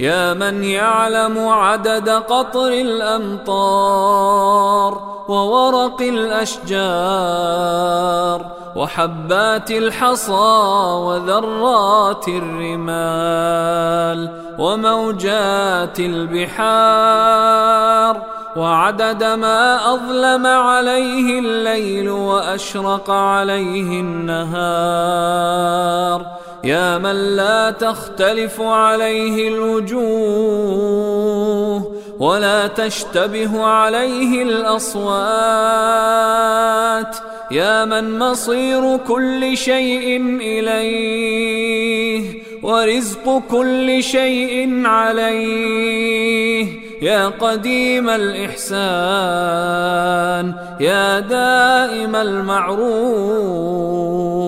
يا من يعلم عدد قطر الأمطار وورق الأشجار وحبات الحصى وذرات الرمال وموجات البحار وعدد ما أظلم عليه الليل وأشرق عليه النهار يا من لا تختلف عليه الوجوه ولا تشتبه عليه الأصوات يا من مصير كل شيء إليه ورزق كل شيء عليه يا قديم الإحسان يا دائم المعروف